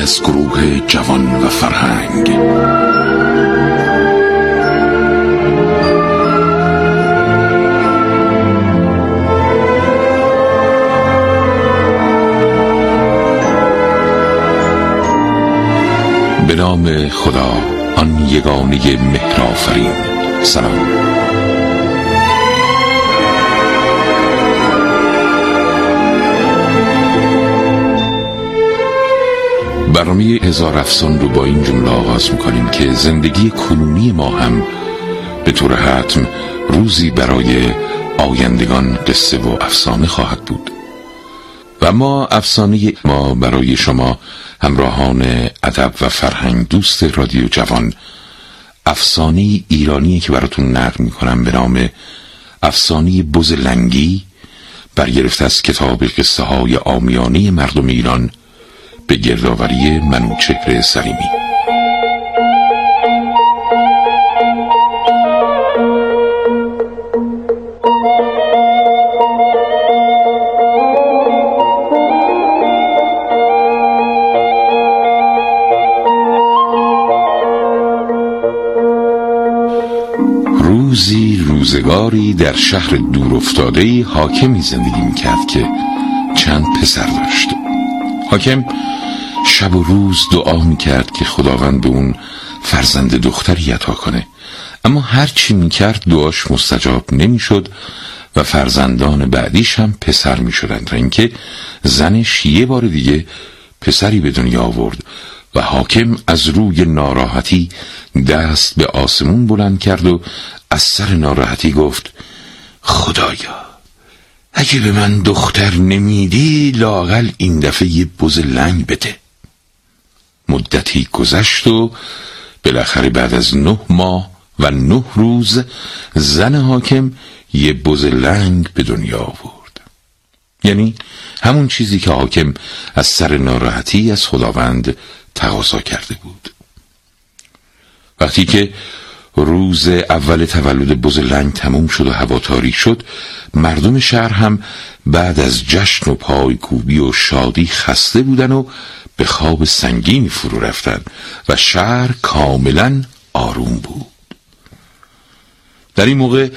از گروه جوان و فرهنگ. به نام خدا آن یگانه مهرآفرین. سلام. برنامه هزار افسان رو با این جمله آغاز می‌کنیم که زندگی کنونی ما هم به طور حتم روزی برای آیندگان قصه و افسانه خواهد بود. و ما افسانه ما برای شما همراهان ادب و فرهنگ دوست رادیو جوان افسانه ایرانی که براتون نقل می‌کنم به نام افسانه بز لنگی برگرفته از کتاب قصه های آمیانه مردم ایران به گردآوری منوچهر سلیمی. روزی روزگاری در شهر دور افتاده حاکمی زندگی می‌کرد که چند پسر داشت. حاکم شب و روز دعا می‌کرد که خداوند به اون فرزند دختری عطا کنه. اما هر چی می‌کرد دعاش مستجاب نمی‌شد و فرزندان بعدیش هم پسر می‌شدند. و اینکه زنش یه بار دیگه پسری به دنیا آورد و حاکم از روی ناراحتی دست به آسمون بلند کرد و از سر ناراحتی گفت خدایا اگه به من دختر نمیدی لاغل این دفعه یه بز لنگ بده. مدتی گذشت و بالاخره بعد از نه ماه و نه روز زن حاکم یه بز لنگ به دنیا آورد. یعنی همون چیزی که حاکم از سر ناراحتی از خداوند تقاضا کرده بود. وقتی که روز اول تولد بز لنگ تموم شد و هوا تاریک شد مردم شهر هم بعد از جشن و پایکوبی و شادی خسته بودن و به خواب سنگین فرو رفتن و شهر کاملا آروم بود. در این موقع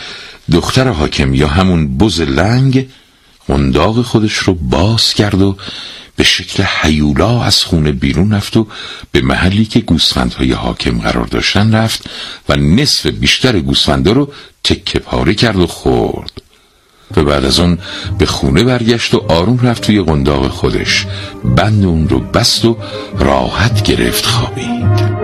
دختر حاکم یا همون بز لنگ قنداق خودش رو باز کرد و به شکل حیولا از خونه بیرون رفت و به محلی که گوسفندهای حاکم قرار داشتن رفت و نصف بیشتر گوسفندا رو تکه پاره کرد و خورد. و بعد از اون به خونه برگشت و آروم رفت توی قنداق خودش. بند اون رو بست و راحت گرفت خوابید.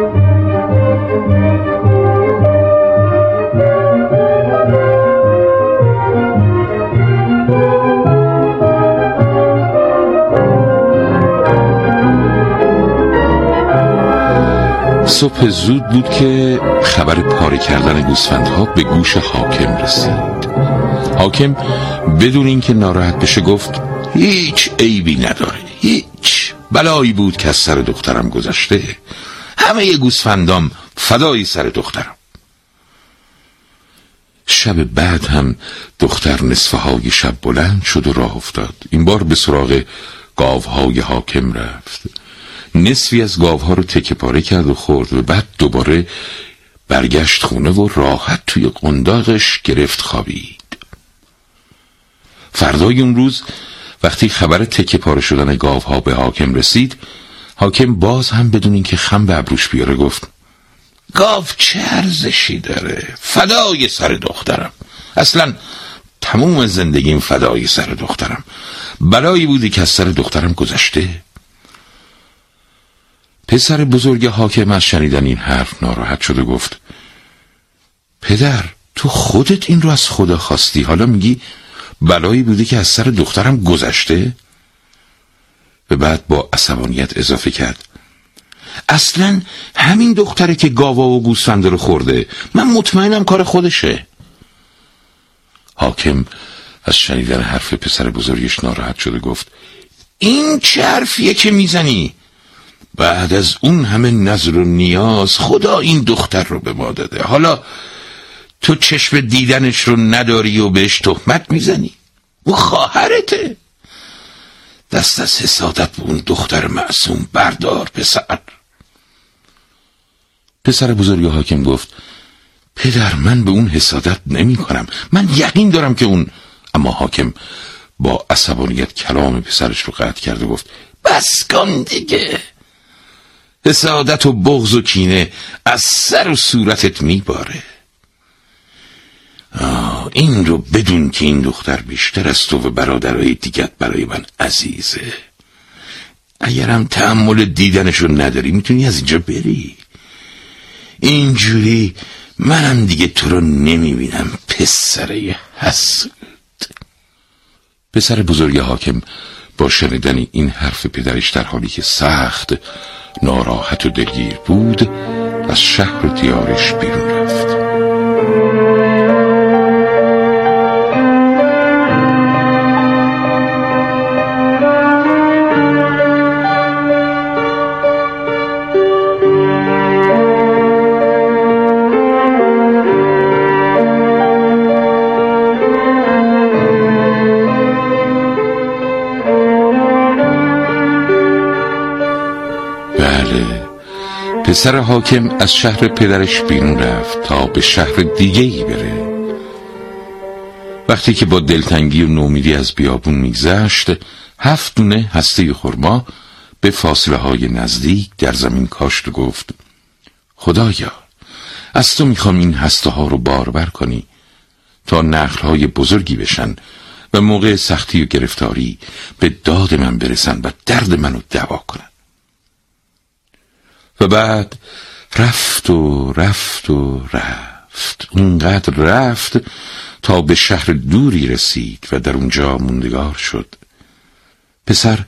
صبح زود بود که خبر پاره کردن گوسفندها به گوش حاکم رسید. حاکم بدون اینکه ناراحت بشه گفت هیچ عیبی نداره هیچ بلایی بود که از سر دخترم گذشته. همه گوسفندام فدای سر دخترم. شب بعد هم دختر نصفه های شب بلند شد و راه افتاد. این بار به سراغ گاوهای حاکم رفت. نصفی از گاوها رو تکه پاره کرد و خورد و بعد دوباره برگشت خونه و راحت توی قنداقش گرفت خوابید فردای اون روز وقتی خبر تکه پاره شدن گاوها به حاکم رسید حاکم باز هم بدون اینکه خم به ابروش بیاره گفت گاو چه ارزشی داره؟ فدای سر دخترم. اصلا تموم زندگیم فدای سر دخترم. بلایی بودی که از سر دخترم گذشته؟ پسر بزرگ حاکم از شنیدن این حرف ناراحت شد و گفت پدر تو خودت این رو از خدا خواستی؟ حالا میگی بلایی بوده که از سر دخترم گذشته؟ و بعد با عصبانیت اضافه کرد. اصلا همین دختره که گاوا و گوسفند رو خورده من مطمئنم کار خودشه. حاکم از شنیدن حرف پسر بزرگش ناراحت شد و گفت این چه حرفیه که می‌زنی؟ بعد از اون همه نظر و نیاز خدا این دختر رو به ما داده. حالا تو چشم دیدنش رو نداری و بهش تهمت می‌زنی؟ او خواهرته. دست از حسادت به اون دختر معصوم بردار پسر. پسر بزرگ حاکم گفت پدر من به اون حسادت نمی کنم من یقین دارم که اون اما حاکم با عصبانیت کلام پسرش رو قطع کرد و گفت بس کن دیگه. حسادت و بغض و کینه از سر و صورتت میباره. این رو بدون که این دختر بیشتر از تو و برادرهای دیگت برای من عزیزه. اگرم تحمل دیدنش رو نداری می‌تونی از اینجا بری. اینجوری منم دیگه تو رو نمی‌بینم پسره حسود پسر بزرگ حاکم با شنیدن این حرف پدرش در حالی که سخت ناراحت و دلگیر بود از شهر دیارش بیرون پسر حاکم از شهر پدرش بیرون رفت تا به شهر دیگه ای بره. وقتی که با دلتنگی و نومیدی از بیابون میگذشت هفت دونه هسته خرما به فاصله های نزدیک در زمین کاشت و گفت خدایا از تو می‌خوام این هسته ها رو باربر کنی تا نخل های بزرگی بشن و موقع سختی و گرفتاری به داد من برسن و درد منو دوا کنن. و بعد رفت و رفت و رفت. اونقدر رفت تا به شهر دوری رسید و در اونجا موندگار شد. پسر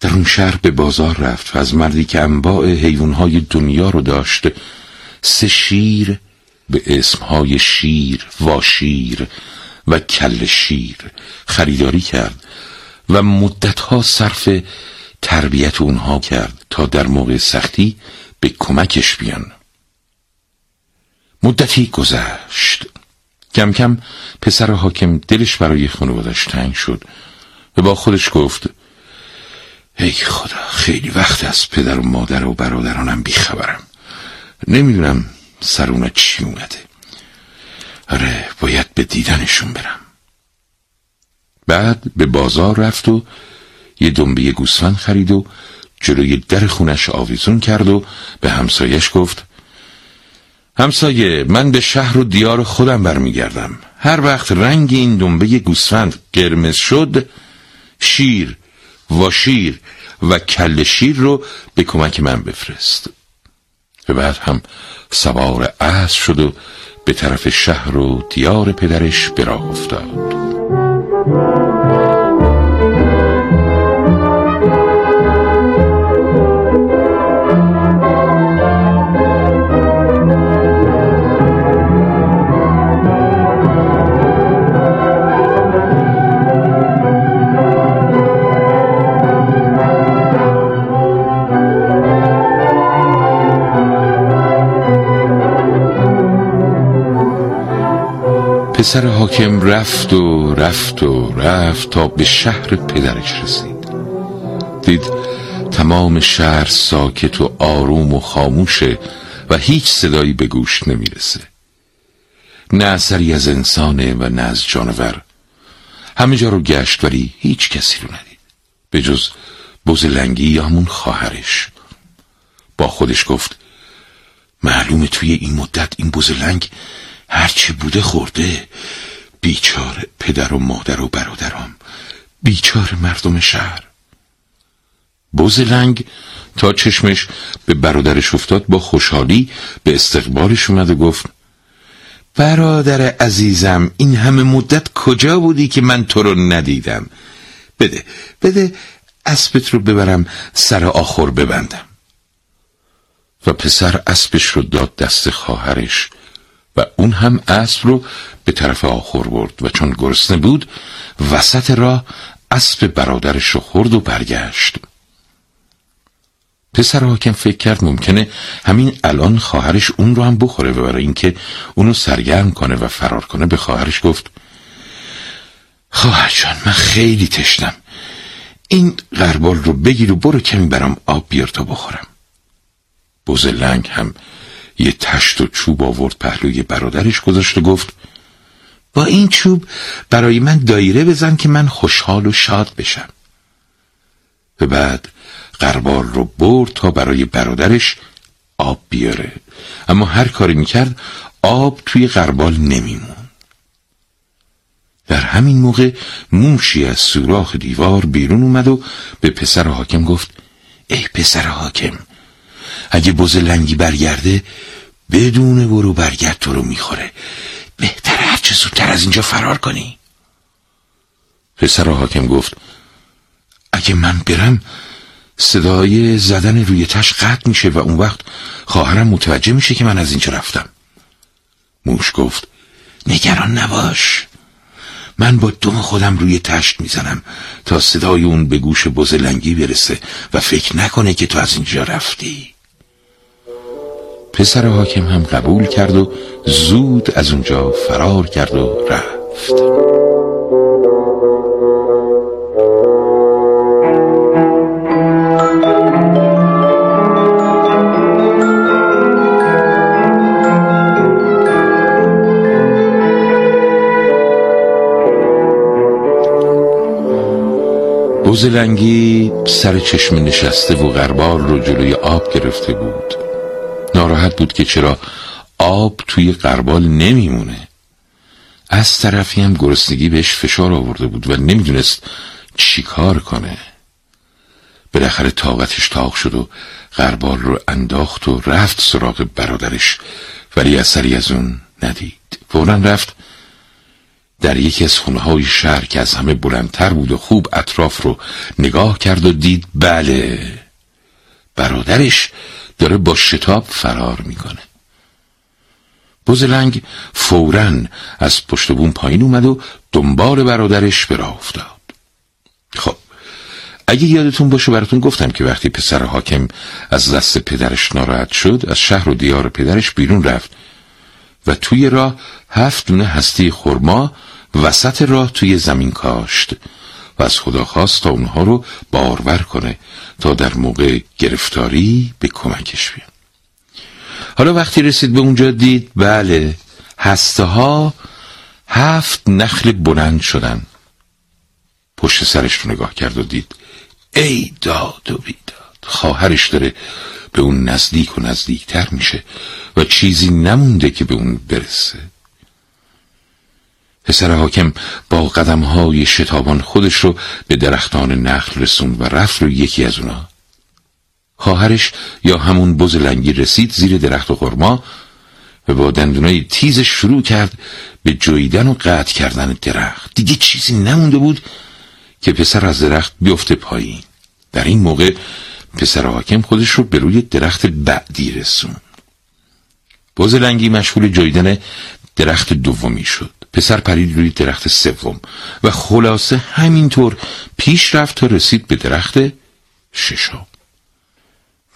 در اون شهر به بازار رفت و از مردی که انواع حیوانهای دنیا رو داشت سه شیر به اسمهای شیر واشیر و کل شیر خریداری کرد و مدتها صرف تربیت اونها کرد تا در موقع سختی به کمکش بیان. مدتی گذشت. کم کم پسر حاکم دلش برای خانوادش تنگ شد و با خودش گفت ای خدا خیلی وقت از پدر و مادر و برادرانم بیخبرم. نمی‌دونم سرونا چی اومده. آره باید به دیدنشون برم. بعد به بازار رفت و یه دنبه گوسفند خرید و جلوی در خونش آویزون کرد و به همسایش گفت همسایه من به شهر و دیار خودم برمیگردم. هر وقت رنگ این دنبه گوسفند قرمز شد شیر و شیر و کل شیر رو به کمک من بفرست. و بعد هم سوار اسب شد و به طرف شهر و دیار پدرش براه افتاد. پسر حاکم رفت و رفت و رفت تا به شهر پدرش رسید. دید تمام شهر ساکت و آروم و خاموشه و هیچ صدایی به گوش نمی‌رسه. نه اثری از انسانه و نه از جانور. همه جا رو گشت ولی هیچ کسی رو ندید. به جز بزلنگی یا همون خواهرش. با خودش گفت معلومه توی این مدت این بزلنگ هرچی بوده خورده. بیچاره پدر و مادر و برادرام. بیچاره مردم شهر. بوزلنگ تا چشمش به برادرش افتاد با خوشحالی به استقبالش اومد و گفت برادر عزیزم این همه مدت کجا بودی که من تو رو ندیدم؟ بده بده اسبت رو ببرم سر آخر ببندم. و پسر اسبش رو داد دست خواهرش. و اون هم اسب رو به طرف آخر برد و چون گرسنه بود وسط راه اسب برادرش رو خورد و برگشت. پسر حاکم فکر کرد ممکنه همین الان خواهرش اون رو هم بخوره و برای اینکه اونو سرگرم کنه و فرار کنه به خواهرش گفت خواهر جان من خیلی تشنم. این غربال رو بگیر و برو کمی برام آب بیار تا بخورم. بزلنگ هم یه تشت و چوب آورد پهلوی برادرش گذاشت و گفت با این چوب برای من دایره بزن که من خوشحال و شاد بشم. و بعد قربال رو برد تا برای برادرش آب بیاره. اما هر کاری می‌کرد آب توی قربال نمیمون در همین موقع موشی از سوراخ دیوار بیرون اومد و به پسر حاکم گفت ای پسر حاکم اگه بز لنگی برگرده بدون برو برگرد تو رو می‌خوره. بهتر هرچه زودتر از اینجا فرار کنی. پسر حاکم گفت اگه من برم صدای زدن روی تش قطع میشه و اون وقت خواهرم متوجه میشه که من از اینجا رفتم. موش گفت نگران نباش. من با دم خودم روی تشت می‌زنم تا صدای اون به گوش بزلنگی برسه و فکر نکنه که تو از اینجا رفتی. پسر حاکم هم قبول کرد و زود از اونجا فرار کرد و رفت. بزلنگی سر چشم نشسته و غربال رو جلوی آب گرفته بود. ناراحت بود که چرا آب توی قربال نمیمونه. از طرفی هم گرسنگی بهش فشار آورده بود و نمی‌دونست چی کار کنه. بالاخره طاقتش تاق شد و قربال رو انداخت و رفت سراغ برادرش ولی اثری از اون ندید. فورا رفت در یکی از خونه شهر که از همه بلندتر بود و خوب اطراف رو نگاه کرد و دید بله برادرش داره با شتاب فرار می‌کنه. بزلنگ فورا از پشت بوم پایین اومد و دنبال برادرش به راه افتاد. خب اگه یادتون باشه براتون گفتم که وقتی پسر حاکم از دست پدرش ناراحت شد از شهر و دیار پدرش بیرون رفت و توی راه هفت دونه هستی خرما وسط راه توی زمین کاشت. و از خدا خواست تا اونها رو بارور کنه تا در موقع گرفتاری به کمکش بیان. حالا وقتی رسید به اونجا دید بله هسته ها هفت نخل بلند شدن. پشت سرش رو نگاه کرد و دید ای داد و بیداد خواهرش داره به اون نزدیک و نزدیکتر میشه و چیزی نمونده که به اون برسه. پسر حاکم با قدم های شتابان خودش رو به درختان نخل رسوند و رفت رو یکی از اونا. خواهرش یا همون بز لنگی رسید زیر درخت و خرما و با دندونای تیزش شروع کرد به جویدن و قطع کردن درخت. دیگه چیزی نمونده بود که پسر از درخت بیفته پایین. در این موقع پسر حاکم خودش رو به روی درخت بعدی رسون بز لنگی مشغول جویدن درخت دومی شد. پسر پرید روی درخت سوم و خلاصه همینطور پیش رفت تا رسید به درخت ششم.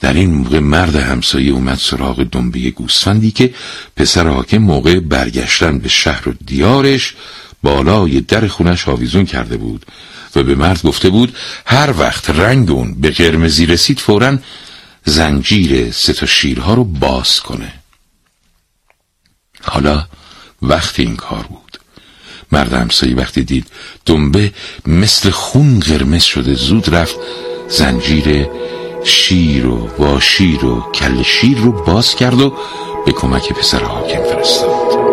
در این موقع مرد همسایه اومد سراغ دنبه گوسفندی که پسر حاکم موقع برگشتن به شهر و دیارش بالای در خونش آویزون کرده بود و به مرد گفته بود هر وقت رنگ اون به قرمزی رسید فورا زنجیر سه تا شیرها رو باز کنه. حالا وقت این کار بود. مرد همسایی وقتی دید دنبه مثل خون قرمز شده زود رفت زنجیر شیر و واشیر و کل شیر رو باز کرد و به کمک پسر حاکم فرستاد.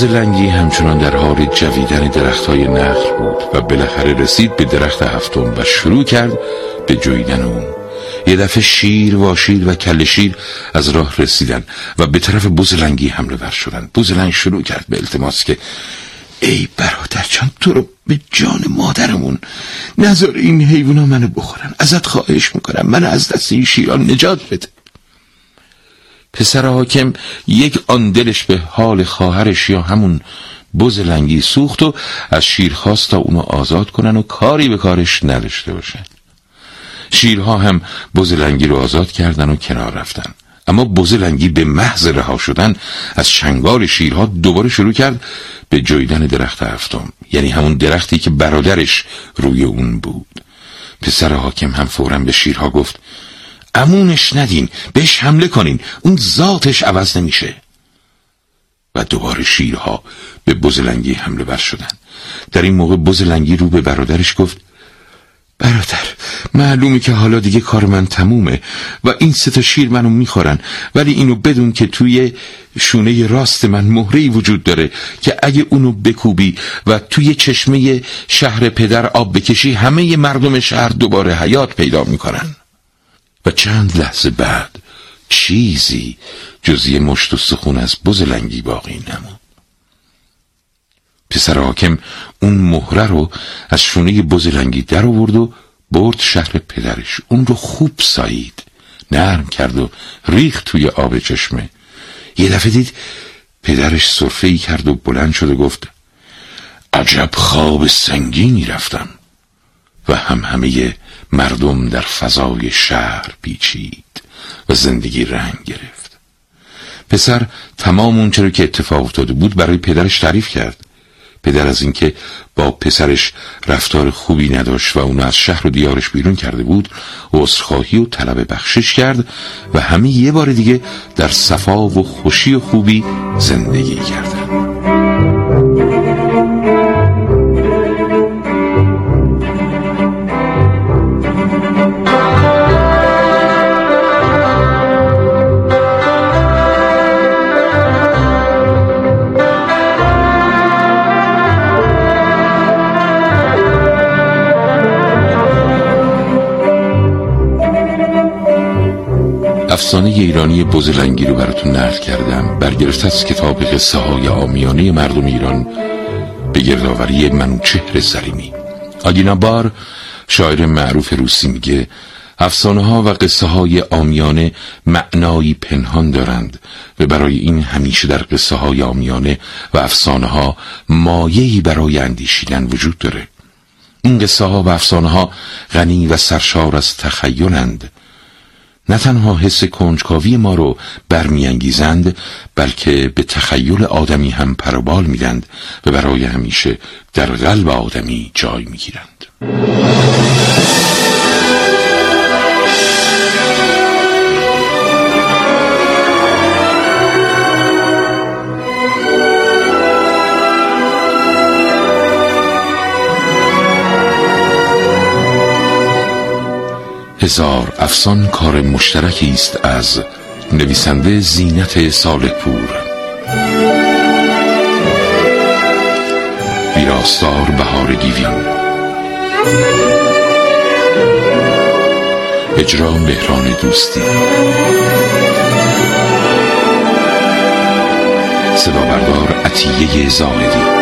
لنگی همچنان در حال جویدن درخت های نخل بود و بالاخره رسید به درخت هفتم و شروع کرد به جویدن اون. یه دفعه شیر و شیر و کل شیر از راه رسیدن و به طرف لنگی حمله ور شدن. لنگ شروع کرد به التماس که ای برادر جان تو رو به جان مادرمون نظر این حیوونا منو بخورن. ازت خواهش می‌کنم من از دست این شیران نجات بده. پسر حاکم یک آن دلش به حال خواهرش یا همون بز لنگی سوخت و از شیر خواست تا اونو آزاد کنن و کاری به کارش نداشته باشن. شیرها هم بز لنگی رو آزاد کردن و کنار رفتن. اما بز لنگی به محض رها شدن از شنگال شیرها دوباره شروع کرد به جویدن درخت هفتم. یعنی همون درختی که برادرش روی اون بود. پسر حاکم هم فورا به شیرها گفت امونش ندین بهش حمله کنین. اون ذاتش عوض نمیشه. و دوباره شیرها به بزلنگی حمله بر شدن. در این موقع بزلنگی رو به برادرش گفت برادر معلومه که حالا دیگه کار من تمومه و این سه تا شیر منو می‌خورن. ولی اینو بدون که توی شونه راست من مهره وجود داره که اگه اونو بکوبی و توی چشمه شهر پدر آب بکشی همه مردم شهر دوباره حیات پیدا می‌کنن. و چند لحظه بعد چیزی جزی مشت و سخون از بزلنگی باقی نمود پسر حاکم اون مهره رو از شونه بزلنگی در آورد و برد شهر پدرش. اون رو خوب سایید نرم کرد و ریخت توی آب چشمه. یه دفعه دید پدرش صرفه ای کرد و بلند شد و گفت عجب خواب سنگینی رفتم. و هم همه مردم در فضای شهر پیچید و زندگی رنگ گرفت پسر تمام اون چرا که اتفاق افتاده بود برای پدرش تعریف کرد پدر از اینکه با پسرش رفتار خوبی نداشت و اونو از شهر و دیارش بیرون کرده بود عذرخواهی و طلب بخشش کرد و همه یه بار دیگه در صفا و خوشی و خوبی زندگی کردند. افسانه ایرانی بزلنگی رو براتون نقل کردم. برگرفته از کتاب قصه های آمیانه مردم ایران به گردآوری منوچهر زلیمی آگینا بار شاعر معروف روسی میگه افسانه ها و قصه های آمیانه معنایی پنهان دارند و برای این همیشه در قصه های آمیانه و افسانه ها مایهی برای اندیشیدن وجود داره. این قصه ها و افسانه ها غنی و سرشار از تخیلند. نه تنها حس کنجکاوی ما رو برمیانگیزند بلکه به تخیل آدمی هم پروبال میدند و برای همیشه در قلب آدمی جای می‌گیرند. هزار افسان کار مشترکی است از نویسنده زینت صالح پور ویراستار بهار گیویان اجرا مهران دوستی. صدا بردار عطیه زاهدی.